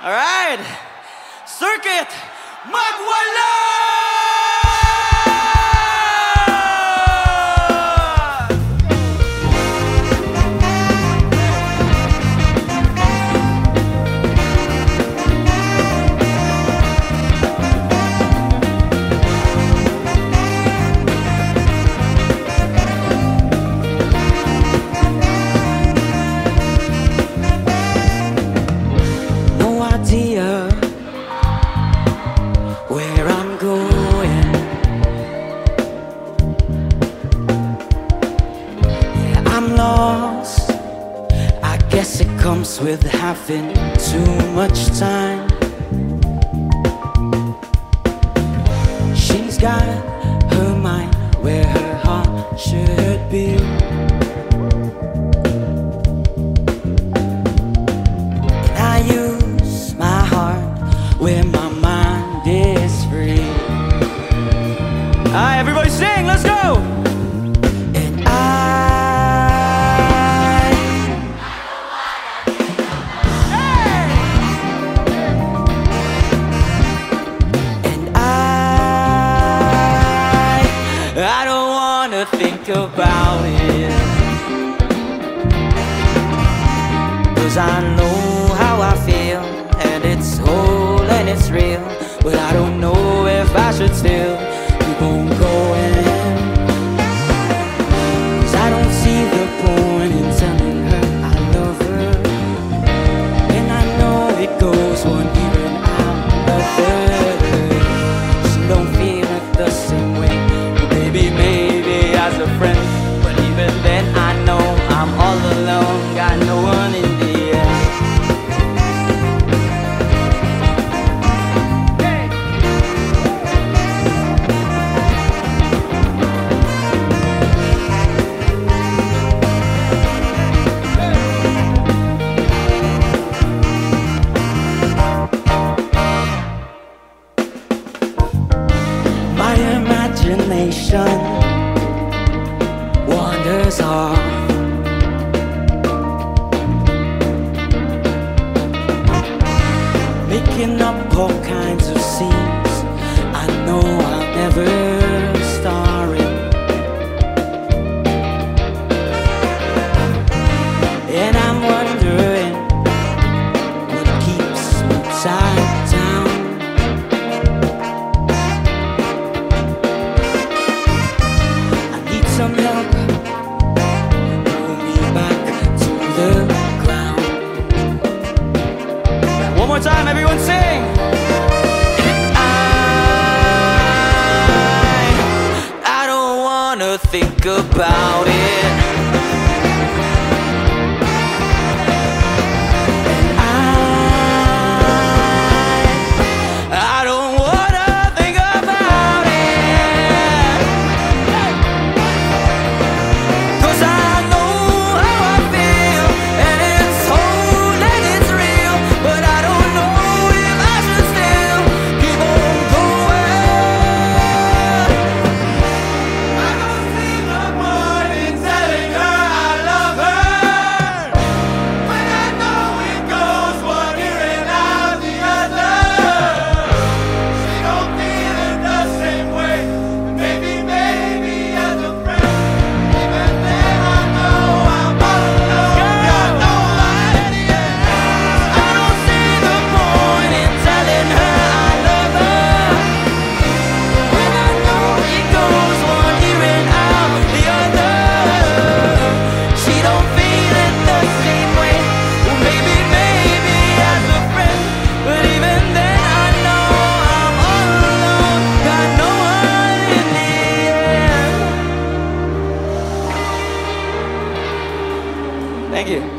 All right. Circuit Magwala! it comes with having too much time. She's got her mind where her heart should be. And I use my heart where my about it. Cause I know how I feel, and it's whole and it's real. But I don't know if I should still keep on going. And I'm wondering what keeps me. I need some help. Pull me back to the ground. One more time, everyone sing! think about it Thank you.